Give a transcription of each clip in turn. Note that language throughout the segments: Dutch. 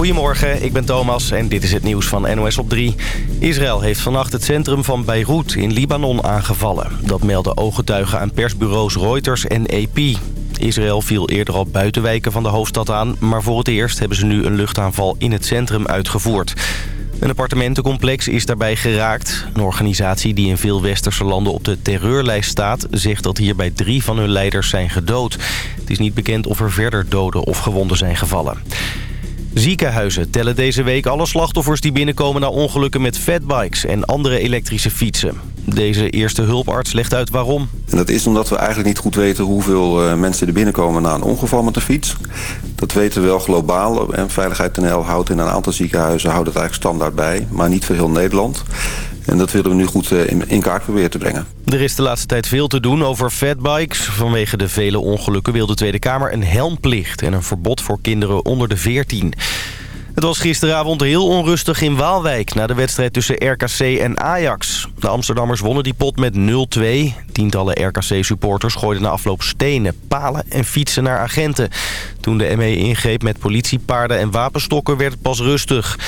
Goedemorgen, ik ben Thomas en dit is het nieuws van NOS op 3. Israël heeft vannacht het centrum van Beirut in Libanon aangevallen. Dat melden ooggetuigen aan persbureaus Reuters en AP. Israël viel eerder al buitenwijken van de hoofdstad aan... maar voor het eerst hebben ze nu een luchtaanval in het centrum uitgevoerd. Een appartementencomplex is daarbij geraakt. Een organisatie die in veel westerse landen op de terreurlijst staat... zegt dat hierbij drie van hun leiders zijn gedood. Het is niet bekend of er verder doden of gewonden zijn gevallen. Ziekenhuizen tellen deze week alle slachtoffers die binnenkomen... na ongelukken met fatbikes en andere elektrische fietsen. Deze eerste hulparts legt uit waarom. En dat is omdat we eigenlijk niet goed weten hoeveel uh, mensen er binnenkomen na een ongeval met de fiets. Dat weten we wel globaal. En Veiligheid NL houdt in een aantal ziekenhuizen houdt het eigenlijk standaard bij. Maar niet voor heel Nederland. En dat willen we nu goed eh, in kaart proberen te brengen. Er is de laatste tijd veel te doen over fatbikes. Vanwege de vele ongelukken wil de Tweede Kamer een helmplicht... en een verbod voor kinderen onder de 14. Het was gisteravond heel onrustig in Waalwijk... na de wedstrijd tussen RKC en Ajax. De Amsterdammers wonnen die pot met 0-2. Tientallen RKC-supporters gooiden na afloop stenen, palen en fietsen naar agenten. Toen de ME ingreep met politiepaarden en wapenstokken werd het pas rustig.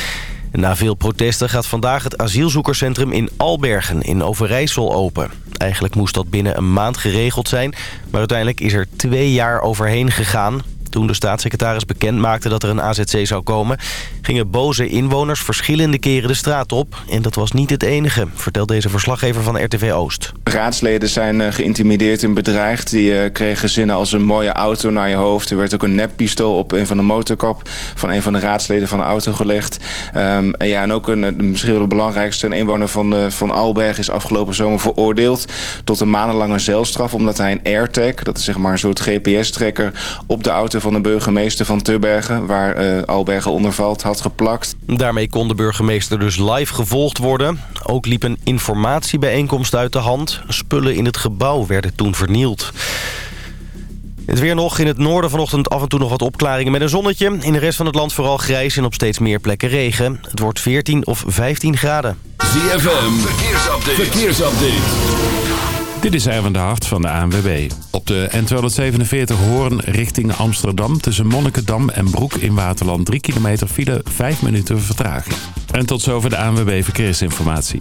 Na veel protesten gaat vandaag het asielzoekerscentrum in Albergen in Overijssel open. Eigenlijk moest dat binnen een maand geregeld zijn, maar uiteindelijk is er twee jaar overheen gegaan. Toen de staatssecretaris bekend maakte dat er een AZC zou komen... gingen boze inwoners verschillende keren de straat op. En dat was niet het enige, vertelt deze verslaggever van RTV Oost. Raadsleden zijn uh, geïntimideerd en bedreigd. Die uh, kregen zinnen als een mooie auto naar je hoofd. Er werd ook een neppistool op een van de motorkap... van een van de raadsleden van de auto gelegd. Um, en, ja, en ook een, misschien wel de belangrijkste... een inwoner van, van Alberg is afgelopen zomer veroordeeld... tot een maandenlange zelfstraf... omdat hij een AirTag, dat is zeg maar een soort GPS-trekker... op de auto van de burgemeester van Tubbergen... waar uh, Albergen onder valt, had geplakt. Daarmee kon de burgemeester dus live gevolgd worden. Ook liep een informatiebijeenkomst uit de hand. Spullen in het gebouw werden toen vernield. Het weer nog. In het noorden vanochtend af en toe nog wat opklaringen met een zonnetje. In de rest van het land vooral grijs en op steeds meer plekken regen. Het wordt 14 of 15 graden. ZFM, verkeersupdate. verkeersupdate. Dit is Erwin de Hart van de ANWB. Op de N247 Hoorn richting Amsterdam tussen Monnikendam en Broek in Waterland 3 kilometer file 5 minuten vertraging. En tot zover de ANWB Verkeersinformatie.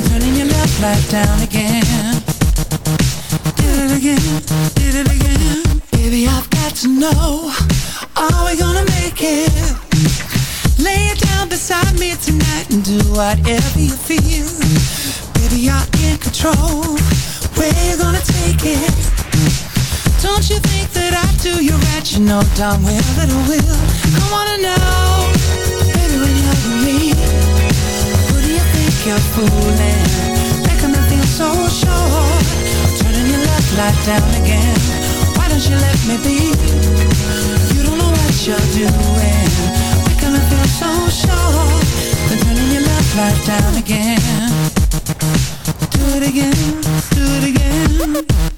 then turning your left light down again Did it again, did it again Baby, I've got to know Are we gonna make it? Lay it down beside me tonight And do whatever you feel Baby, you're in control Where you gonna take it? Don't you think that I do you right? You know darn well that I will I wanna know Baby, when you're with me you're fooling. Making them feel so sure. Turning your love light down again. Why don't you let me be? You don't know what you're doing. Making them feel so sure. Then turning your love light down again. Do it again, do it again.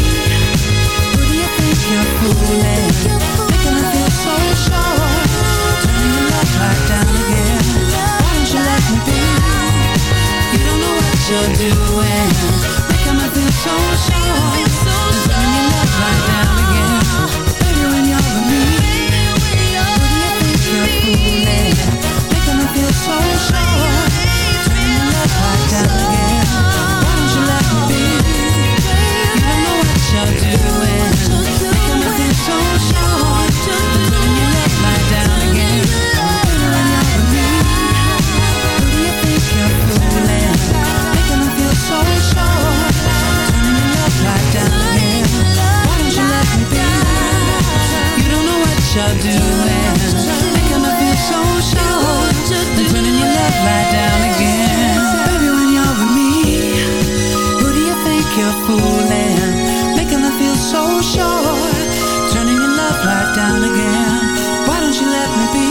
y'all doing? Making me feel so sure. Turning your love down again. Baby, when you're with me, who do you think you're fooling? Making me feel so sure. Turning your love down again. Why don't you let me be?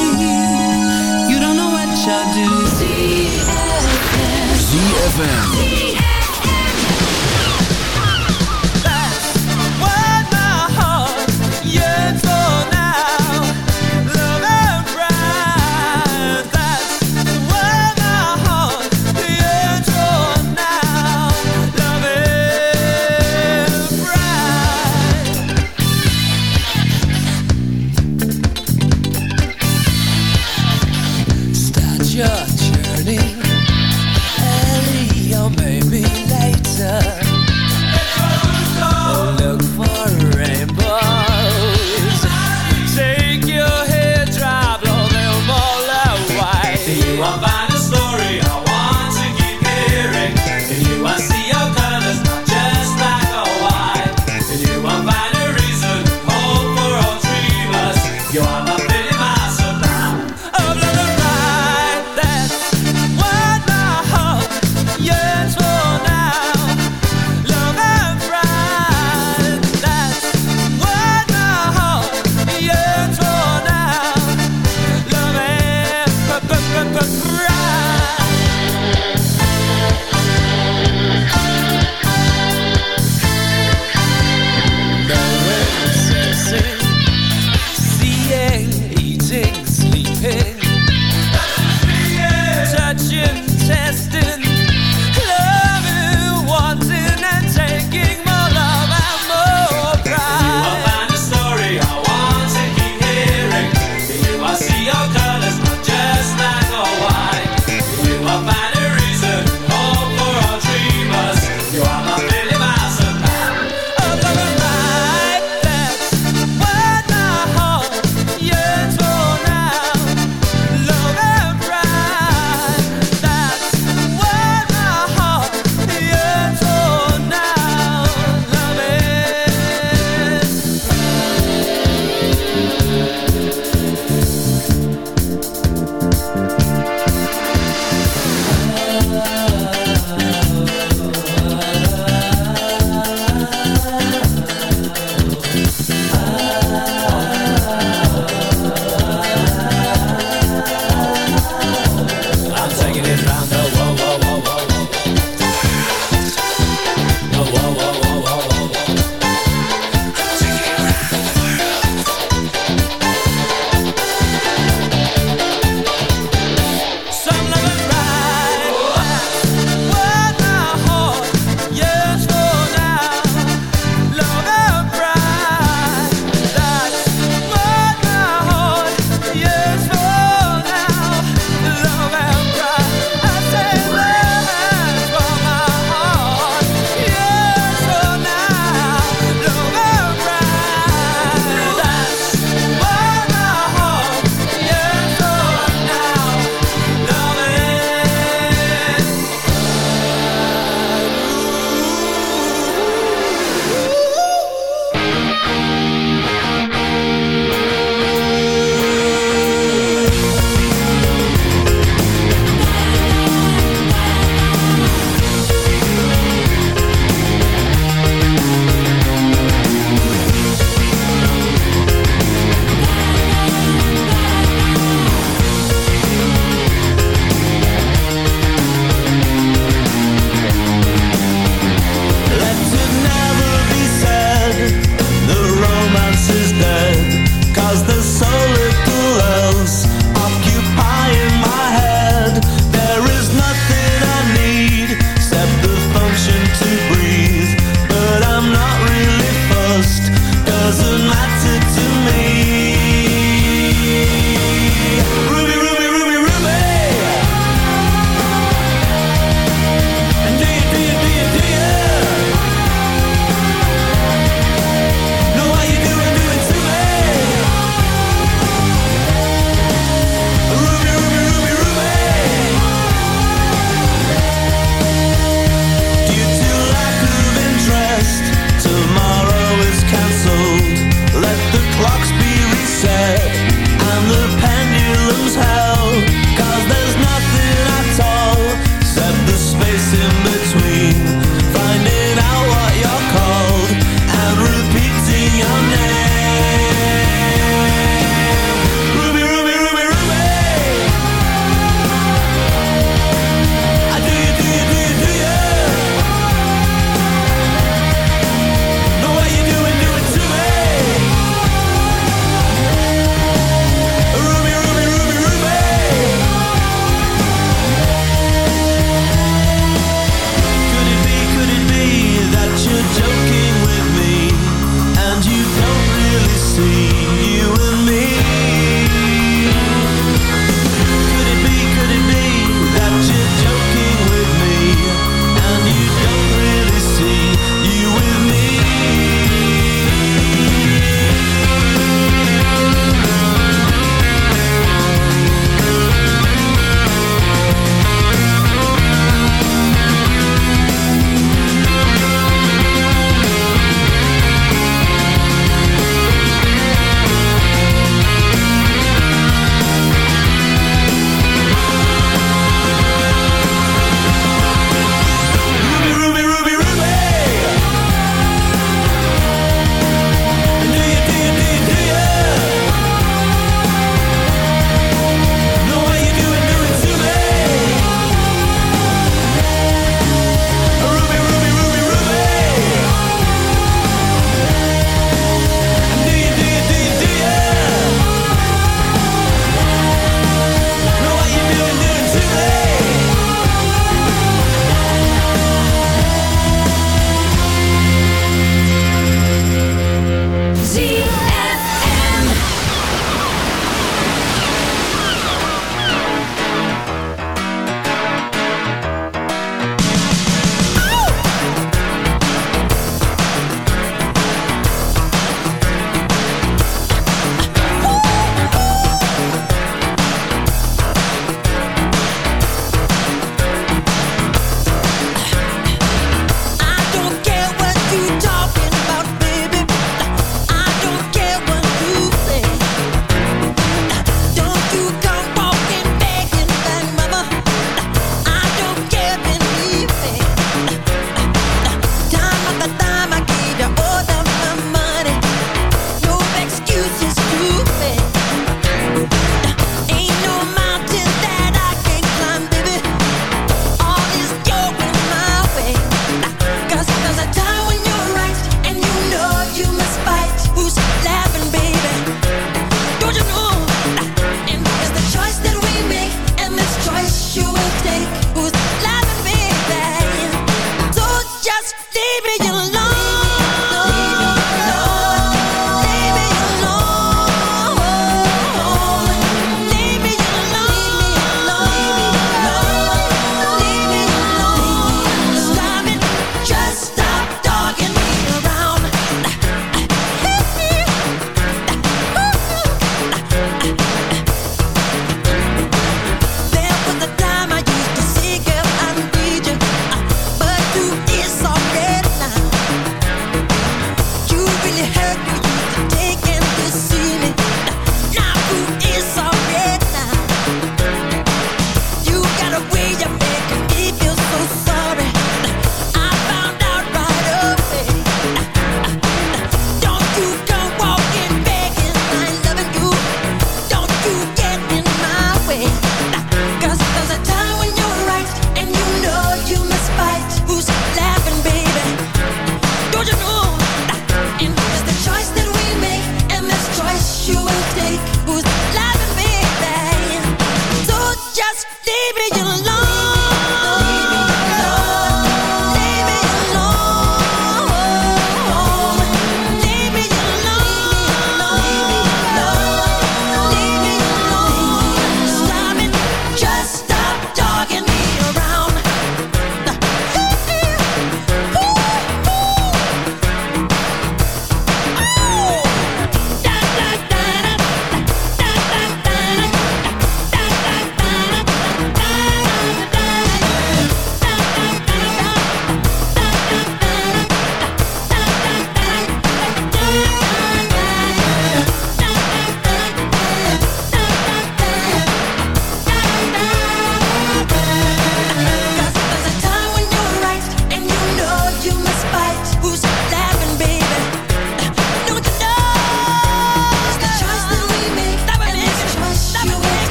You don't know what y'all. ZFM. ZFM. Yeah.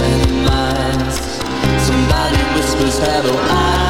Many lines. Somebody whispers hello. I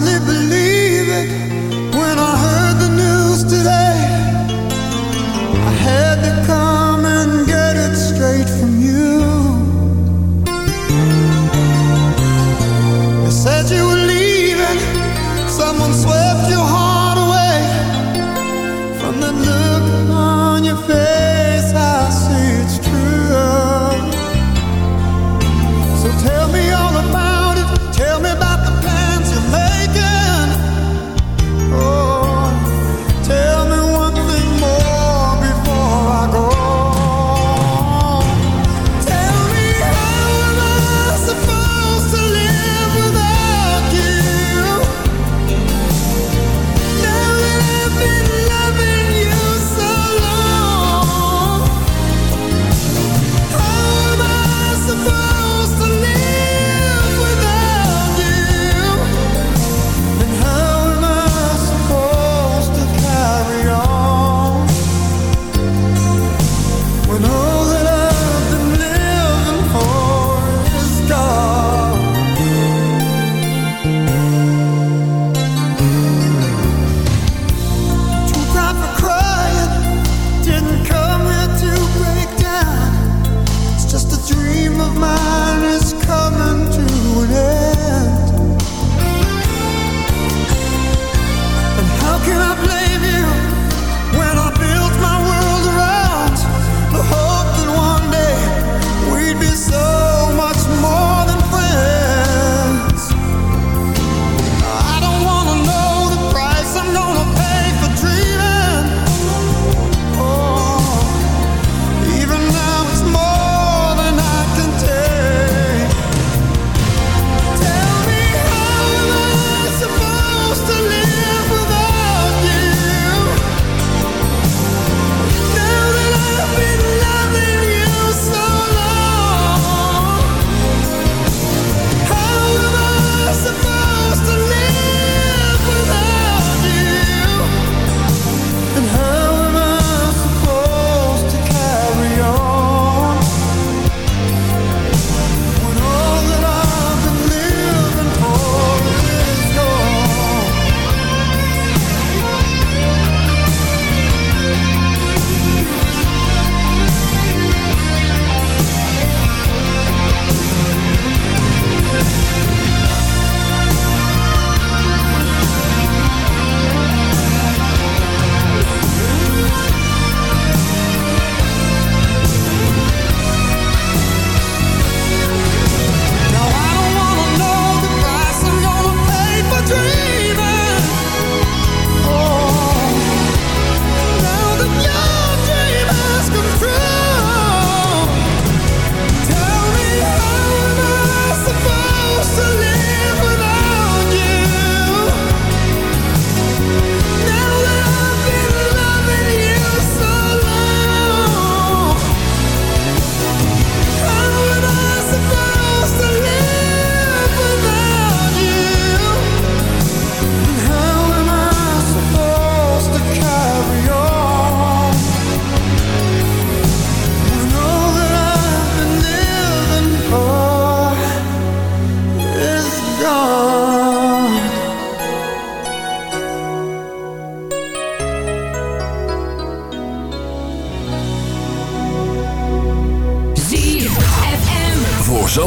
hardly believe it.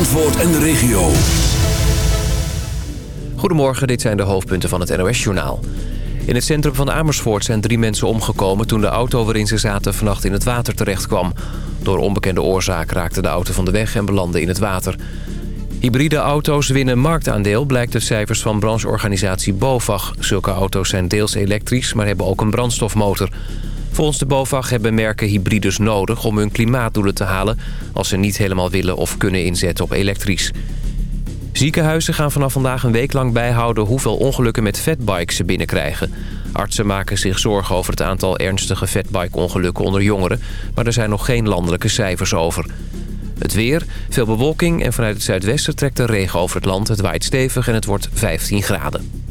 Zandvoort en de regio. Goedemorgen, dit zijn de hoofdpunten van het NOS-journaal. In het centrum van Amersfoort zijn drie mensen omgekomen... toen de auto waarin ze zaten vannacht in het water terecht kwam. Door onbekende oorzaak raakte de auto van de weg en belandde in het water. Hybride auto's winnen marktaandeel, blijkt uit cijfers van brancheorganisatie BOVAG. Zulke auto's zijn deels elektrisch, maar hebben ook een brandstofmotor. Volgens de BOVAG hebben merken hybrides nodig om hun klimaatdoelen te halen... als ze niet helemaal willen of kunnen inzetten op elektrisch. Ziekenhuizen gaan vanaf vandaag een week lang bijhouden... hoeveel ongelukken met fatbikes ze binnenkrijgen. Artsen maken zich zorgen over het aantal ernstige fatbike-ongelukken onder jongeren... maar er zijn nog geen landelijke cijfers over. Het weer, veel bewolking en vanuit het zuidwesten trekt de regen over het land. Het waait stevig en het wordt 15 graden.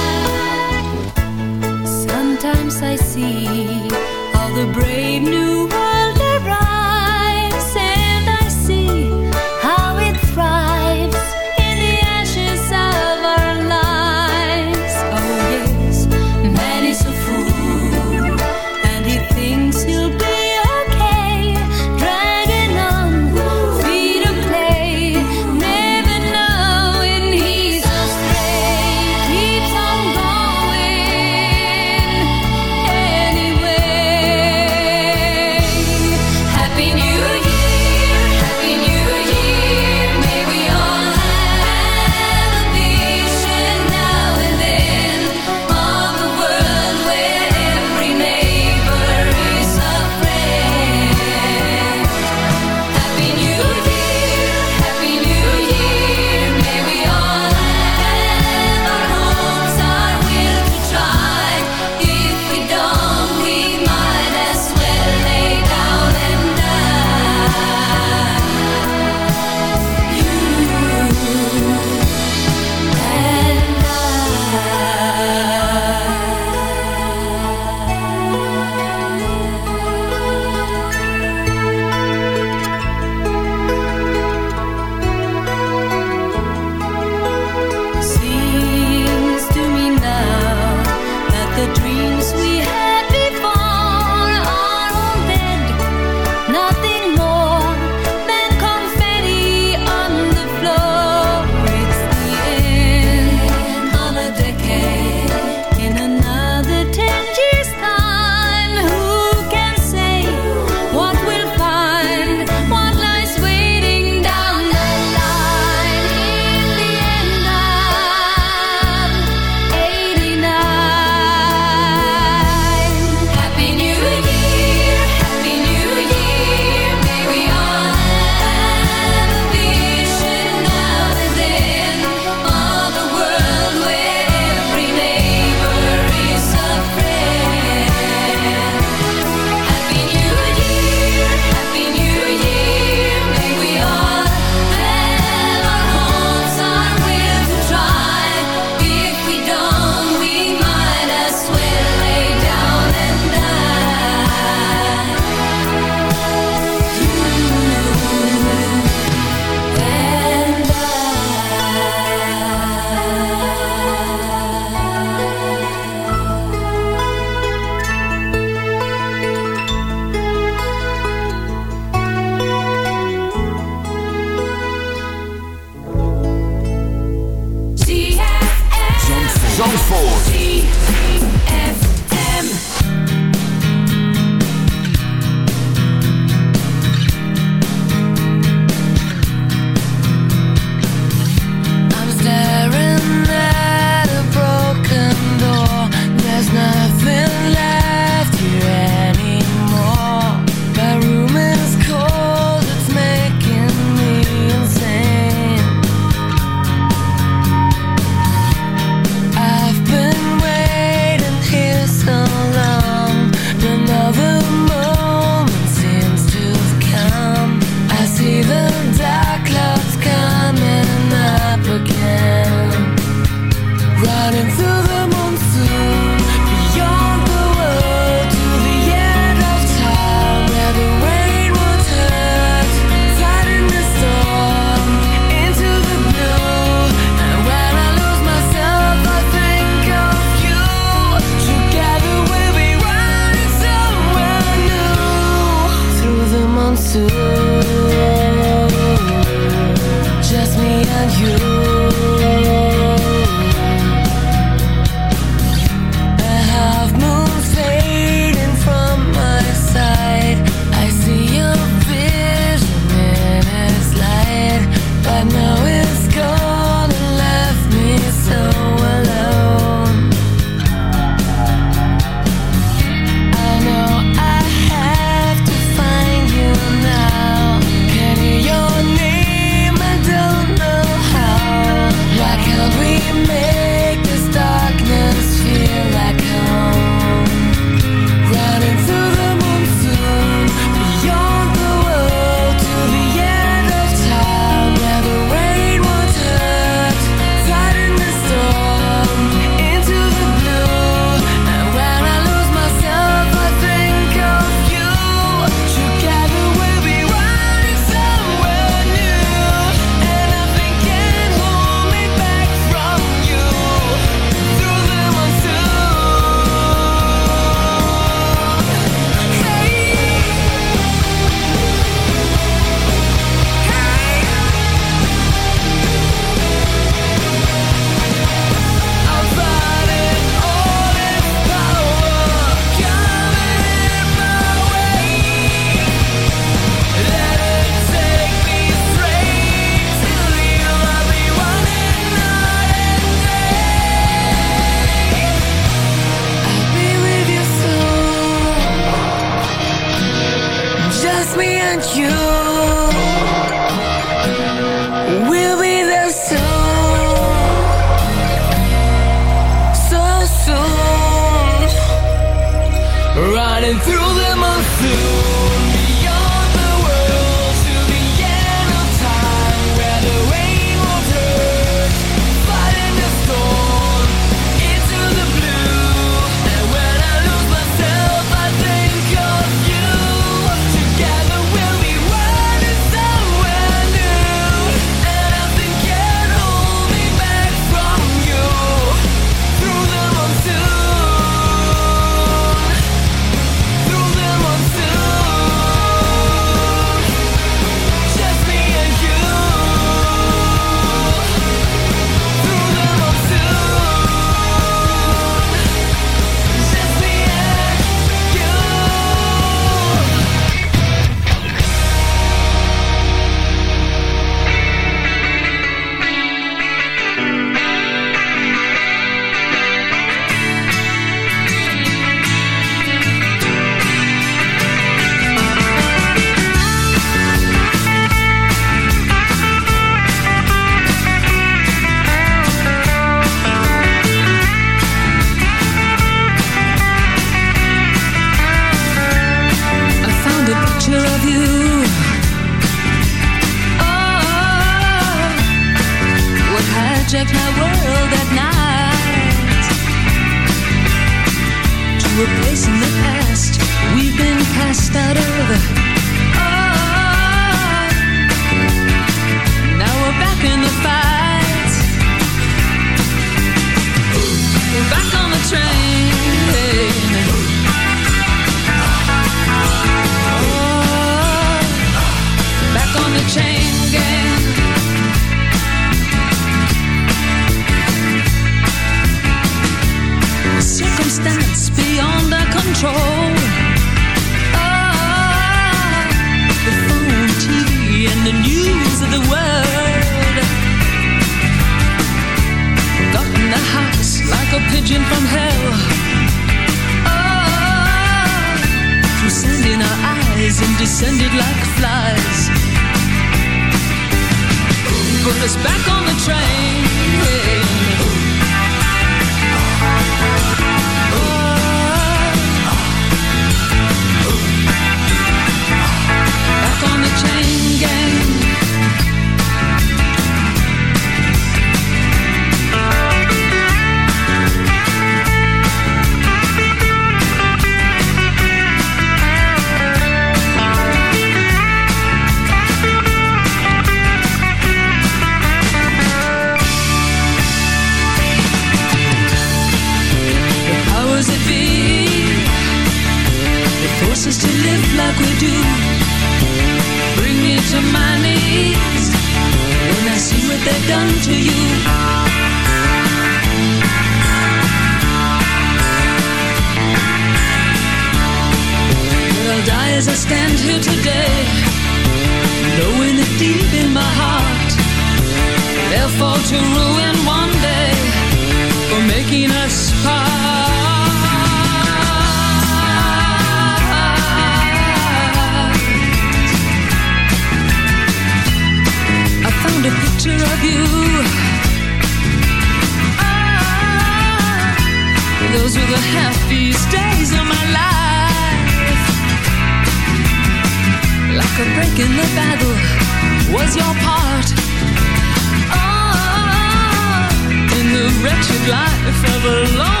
life of a lonely